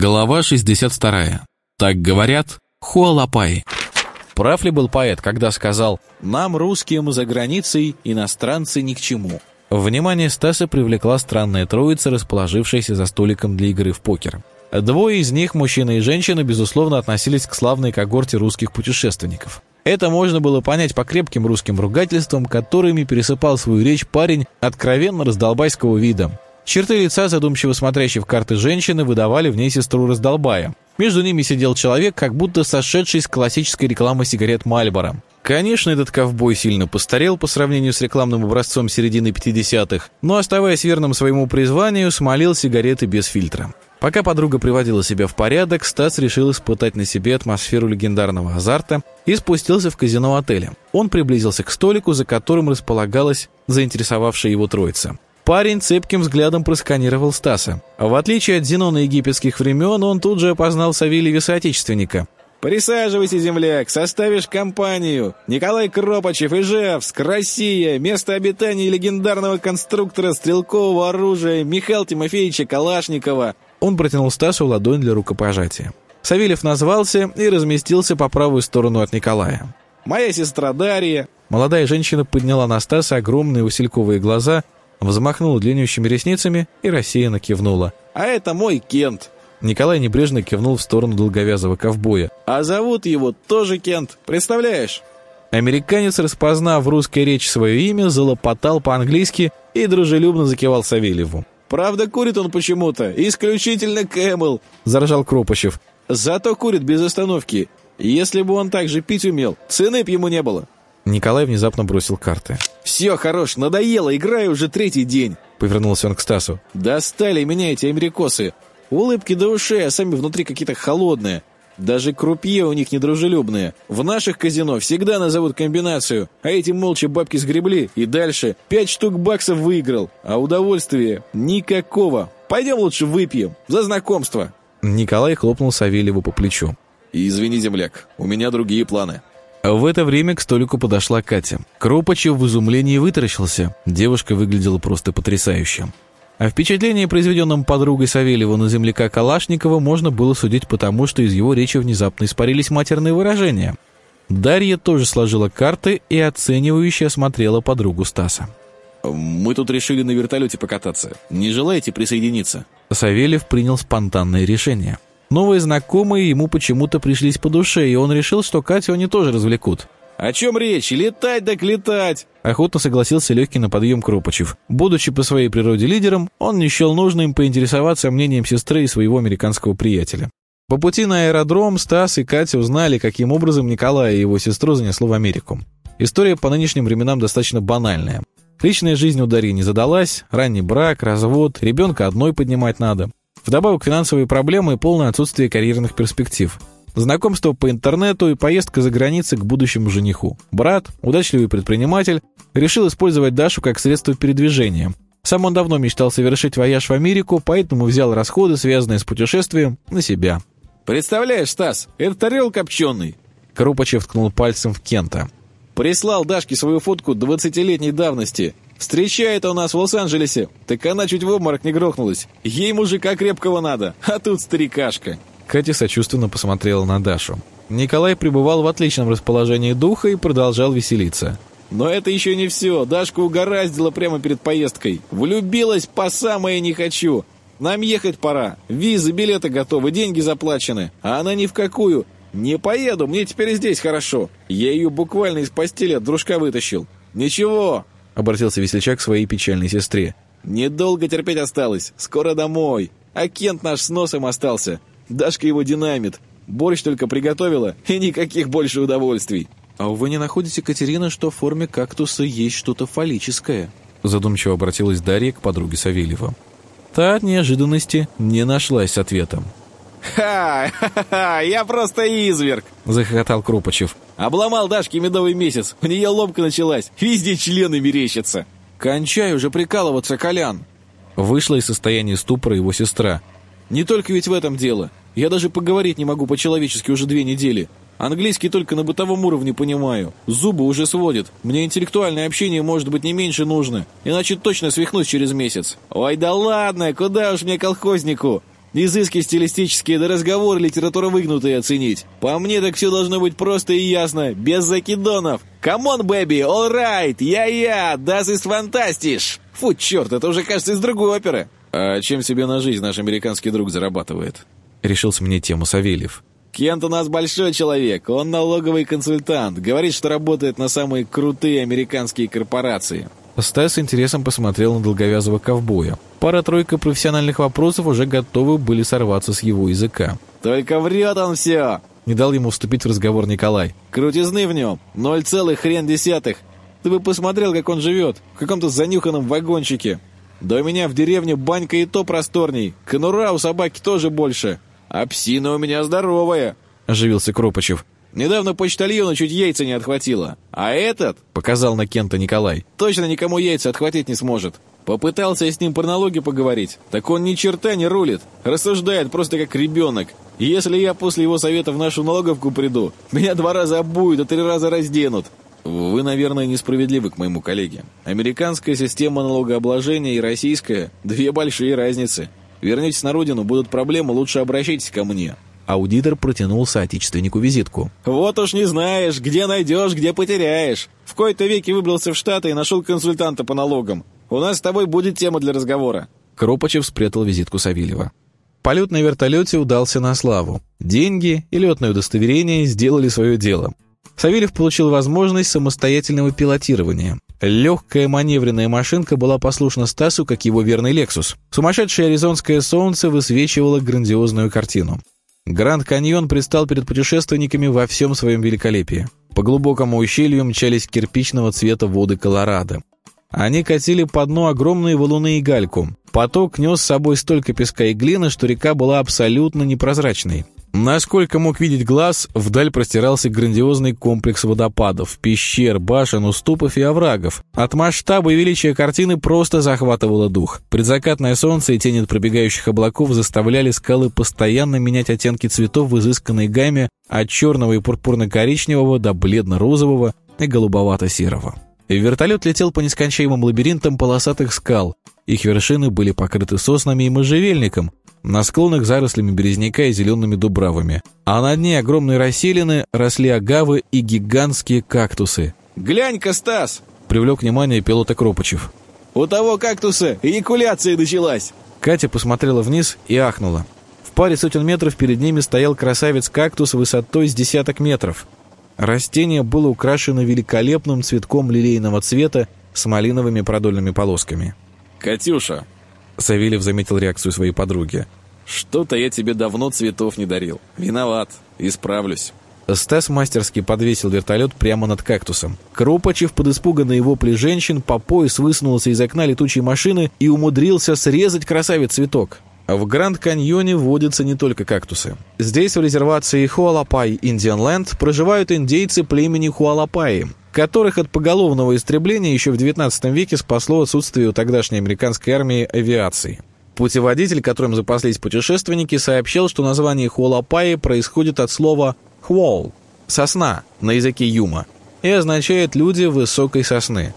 Глава 62. Так говорят Хуалапай. Прав ли был поэт, когда сказал «Нам, русским, за границей, иностранцы ни к чему»? Внимание Стаса привлекла странная троица, расположившаяся за столиком для игры в покер. Двое из них, мужчина и женщина, безусловно, относились к славной когорте русских путешественников. Это можно было понять по крепким русским ругательствам, которыми пересыпал свою речь парень откровенно раздолбайского вида. Черты лица, задумчиво смотрящей в карты женщины, выдавали в ней сестру раздолбая. Между ними сидел человек, как будто сошедший с классической рекламы сигарет Мальборо. Конечно, этот ковбой сильно постарел по сравнению с рекламным образцом середины 50-х, но, оставаясь верным своему призванию, смолил сигареты без фильтра. Пока подруга приводила себя в порядок, Стас решил испытать на себе атмосферу легендарного азарта и спустился в казино отеля. Он приблизился к столику, за которым располагалась заинтересовавшая его троица. Парень цепким взглядом просканировал Стаса. В отличие от Зенона египетских времен, он тут же опознал Савельева соотечественника. «Присаживайся, земляк, составишь компанию. Николай Кропачев, Ижевск, Россия, место обитания легендарного конструктора стрелкового оружия Михаила Тимофеевича Калашникова». Он протянул Стасу ладонь для рукопожатия. Савельев назвался и разместился по правую сторону от Николая. «Моя сестра Дарья». Молодая женщина подняла на Стаса огромные васильковые глаза – взмахнула длиннющими ресницами и рассеянно кивнула. «А это мой Кент!» Николай небрежно кивнул в сторону долговязого ковбоя. «А зовут его тоже Кент, представляешь?» Американец, распознав в русской речи свое имя, залопотал по-английски и дружелюбно закивал Савельеву. «Правда, курит он почему-то, исключительно Кэмл!» – заржал Кропачев. «Зато курит без остановки. Если бы он так же пить умел, цены б ему не было». Николай внезапно бросил карты. «Все, хорош, надоело, играю уже третий день!» Повернулся он к Стасу. «Достали меня эти америкосы! Улыбки до ушей, а сами внутри какие-то холодные. Даже крупье у них недружелюбные. В наших казино всегда назовут комбинацию, а эти молча бабки сгребли, и дальше пять штук баксов выиграл, а удовольствия никакого. Пойдем лучше выпьем, за знакомство!» Николай хлопнул Савельеву по плечу. «Извини, земляк, у меня другие планы». В это время к столику подошла Катя. Кропачев в изумлении вытаращился. Девушка выглядела просто потрясающе. О впечатлении, произведенном подругой Савельева на земляка Калашникова, можно было судить потому, что из его речи внезапно испарились матерные выражения. Дарья тоже сложила карты и оценивающе осмотрела подругу Стаса. «Мы тут решили на вертолете покататься. Не желаете присоединиться?» Савельев принял спонтанное решение – Новые знакомые ему почему-то пришлись по душе, и он решил, что Катю они тоже развлекут. «О чем речь? Летать так летать!» Охотно согласился легкий на подъем Кропачев. Будучи по своей природе лидером, он не счел нужным поинтересоваться мнением сестры и своего американского приятеля. По пути на аэродром Стас и Катя узнали, каким образом Николая и его сестру занесло в Америку. История по нынешним временам достаточно банальная. Личная жизнь у Дарьи не задалась, ранний брак, развод, ребенка одной поднимать надо. Вдобавок финансовые проблемы и полное отсутствие карьерных перспектив. Знакомство по интернету и поездка за границей к будущему жениху. Брат, удачливый предприниматель, решил использовать Дашу как средство передвижения. Сам он давно мечтал совершить вояж в Америку, поэтому взял расходы, связанные с путешествием, на себя. «Представляешь, Стас, это орел копченый!» Крупачев ткнул пальцем в Кента. «Прислал Дашке свою фотку 20-летней давности. Встречает у нас в Лос-Анджелесе, так она чуть в обморок не грохнулась. Ей мужика крепкого надо, а тут старикашка». Катя сочувственно посмотрела на Дашу. Николай пребывал в отличном расположении духа и продолжал веселиться. «Но это еще не все. Дашка угораздила прямо перед поездкой. Влюбилась по самое не хочу. Нам ехать пора. Визы, билеты готовы, деньги заплачены. А она ни в какую. Не поеду, мне теперь здесь хорошо. Я ее буквально из постели от дружка вытащил. Ничего, — обратился весельчак к своей печальной сестре. «Недолго терпеть осталось. Скоро домой. А Кент наш с носом остался. Дашка его динамит. Борщ только приготовила, и никаких больше удовольствий». «А вы не находите, Катерина, что в форме кактуса есть что-то фаллическое?» Задумчиво обратилась Дарья к подруге Савельева. Та от неожиданности не нашлась с ответом. «Ха! Ха-ха! Я просто изверг!» — захохотал Крупачев. «Обломал Дашке медовый месяц. У нее ломка началась. Везде члены мерещатся». «Кончай уже прикалываться, Колян!» Вышла из состояния ступора его сестра. «Не только ведь в этом дело. Я даже поговорить не могу по-человечески уже две недели. Английский только на бытовом уровне понимаю. Зубы уже сводят. Мне интеллектуальное общение может быть не меньше нужно. Иначе точно свихнусь через месяц». «Ой, да ладно, куда уж мне колхознику!» Изыски стилистические, да разговоры литература выгнутые оценить. По мне так все должно быть просто и ясно, без закидонов. Come on, baby, all right, ja-ja, das ist fantastisch. Фу, черт, это уже кажется из другой оперы. А чем себе на жизнь наш американский друг зарабатывает? Решил сменить тему Савельев. Кент у нас большой человек, он налоговый консультант, говорит, что работает на самые крутые американские корпорации. Стас с интересом посмотрел на долговязого ковбоя. Пара-тройка профессиональных вопросов уже готовы были сорваться с его языка. «Только врет он все!» Не дал ему вступить в разговор Николай. «Крутизны в нем! Ноль целых хрен десятых! Ты бы посмотрел, как он живет! В каком-то занюханном вагончике! Да у меня в деревне банька и то просторней! Конура у собаки тоже больше! А псина у меня здоровая!» Оживился Кропачев. Недавно почтальону чуть яйца не отхватило. А этот, — показал на Кента Николай, — точно никому яйца отхватить не сможет. Попытался я с ним по налоге поговорить, так он ни черта не рулит, рассуждает просто как ребенок. И если я после его совета в нашу налоговку приду, меня два раза обуют, а три раза разденут. Вы, наверное, несправедливы к моему коллеге. Американская система налогообложения и российская — две большие разницы. Вернитесь на родину, будут проблемы, лучше обращайтесь ко мне. Аудитор протянул соотечественнику визитку. «Вот уж не знаешь, где найдешь, где потеряешь. В кои-то веки выбрался в Штаты и нашел консультанта по налогам. У нас с тобой будет тема для разговора». Кропачев спрятал визитку Савельева. Полет на вертолете удался на славу. Деньги и летное удостоверение сделали свое дело. Савельев получил возможность самостоятельного пилотирования. Легкая маневренная машинка была послушна Стасу, как его верный «Лексус». Сумасшедшее аризонское солнце высвечивало грандиозную картину. Гранд Каньон предстал перед путешественниками во всем своем великолепии. По глубокому ущелью мчались кирпичного цвета воды Колорадо. Они катили по дну огромные валуны и гальку. Поток нес с собой столько песка и глины, что река была абсолютно непрозрачной. Насколько мог видеть глаз, вдаль простирался грандиозный комплекс водопадов, пещер, башен, уступов и оврагов. От масштаба и величия картины просто захватывало дух. Предзакатное солнце и тени от пробегающих облаков заставляли скалы постоянно менять оттенки цветов в изысканной гамме от черного и пурпурно-коричневого до бледно-розового и голубовато-серого. Вертолет летел по нескончаемым лабиринтам полосатых скал. Их вершины были покрыты соснами и можжевельником, на склонах зарослями березняка и зелеными дубравами, а на дне огромной расселины росли агавы и гигантские кактусы. «Глянь-ка, Стас!» — привлек внимание пилота Кропачев. «У того кактуса эякуляция началась!» Катя посмотрела вниз и ахнула. В паре сотен метров перед ними стоял красавец-кактус высотой с десяток метров. Растение было украшено великолепным цветком лилейного цвета с малиновыми продольными полосками. «Катюша!» Савельев заметил реакцию своей подруги. «Что-то я тебе давно цветов не дарил. Виноват. Исправлюсь». Стас мастерски подвесил вертолет прямо над кактусом. Кропачев под испуганные вопли женщин по пояс высунулся из окна летучей машины и умудрился срезать красавец цветок. В Гранд-Каньоне водятся не только кактусы. Здесь, в резервации Хуалапай Индианленд, проживают индейцы племени Хуалапаи, которых от поголовного истребления еще в XIX веке спасло отсутствие у тогдашней американской армии авиации. Путеводитель, которым запаслись путешественники, сообщил, что название Хуалапаи происходит от слова «хуол» — «сосна» на языке юма и означает «люди высокой сосны».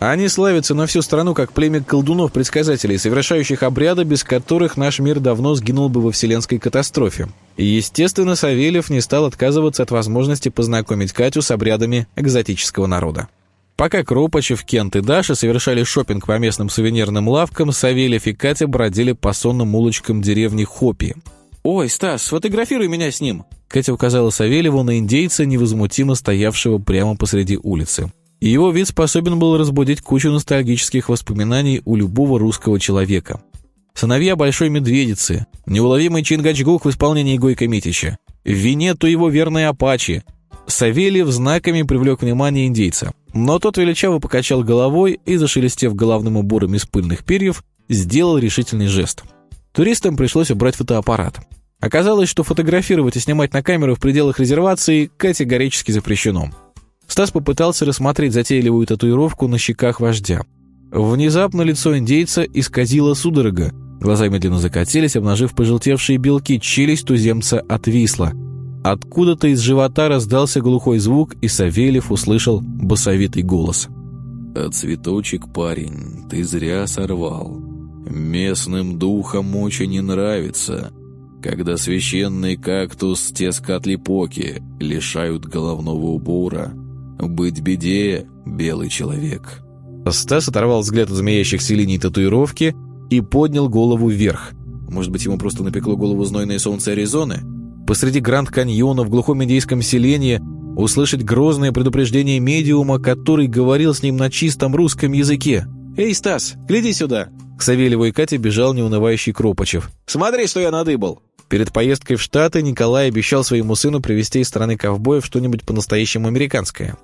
Они славятся на всю страну как племя колдунов-предсказателей, совершающих обряды, без которых наш мир давно сгинул бы во вселенской катастрофе. И, естественно, Савельев не стал отказываться от возможности познакомить Катю с обрядами экзотического народа. Пока Кропачев, Кент и Даша совершали шопинг по местным сувенирным лавкам, Савельев и Катя бродили по сонным улочкам деревни Хопи. «Ой, Стас, сфотографируй меня с ним!» Катя указала Савельеву на индейца, невозмутимо стоявшего прямо посреди улицы и его вид способен был разбудить кучу ностальгических воспоминаний у любого русского человека. Сыновья Большой Медведицы, неуловимый Чингачгук в исполнении Гойка Митича, в вине то его верные Апачи. Савельев знаками привлек внимание индейца, но тот величаво покачал головой и, зашелестев головным убором из пыльных перьев, сделал решительный жест. Туристам пришлось убрать фотоаппарат. Оказалось, что фотографировать и снимать на камеру в пределах резервации категорически запрещено. Стас попытался рассмотреть затейливую татуировку на щеках вождя. Внезапно лицо индейца исказило судорога. Глаза медленно закатились, обнажив пожелтевшие белки, челюсть туземца отвисла. Откуда-то из живота раздался глухой звук, и Савельев услышал басовитый голос. «А цветочек, парень, ты зря сорвал. Местным духам очень не нравится, когда священный кактус Тескатлипоки лишают головного убора. Быть беде, белый человек». Стас оторвал взгляд от змеящихся линий татуировки и поднял голову вверх. Может быть, ему просто напекло голову знойное солнце Аризоны? Посреди Гранд-Каньона в глухом индейском селении услышать грозное предупреждение медиума, который говорил с ним на чистом русском языке. «Эй, Стас, гляди сюда!» К Савельеву и Кате бежал неунывающий Кропачев. «Смотри, что я надыбал!» Перед поездкой в Штаты Николай обещал своему сыну привезти из страны ковбоев что-нибудь по-настоящему американское.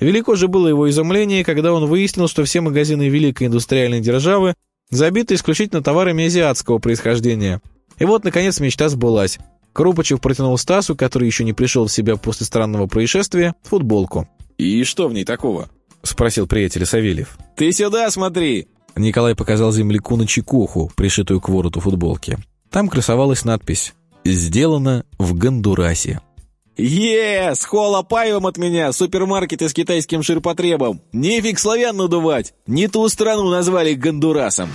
Велико же было его изумление, когда он выяснил, что все магазины великой индустриальной державы забиты исключительно товарами азиатского происхождения. И вот, наконец, мечта сбылась. Крупачев протянул Стасу, который еще не пришел в себя после странного происшествия, футболку. «И что в ней такого?» — спросил приятель Савельев. «Ты сюда смотри!» Николай показал земляку на чекуху, пришитую к вороту футболки. Там красовалась надпись «Сделано в Гондурасе». «Е, с холопаевым от меня, супермаркеты с китайским ширпотребом! Нефиг славян надувать! Не ту страну назвали Гондурасом!»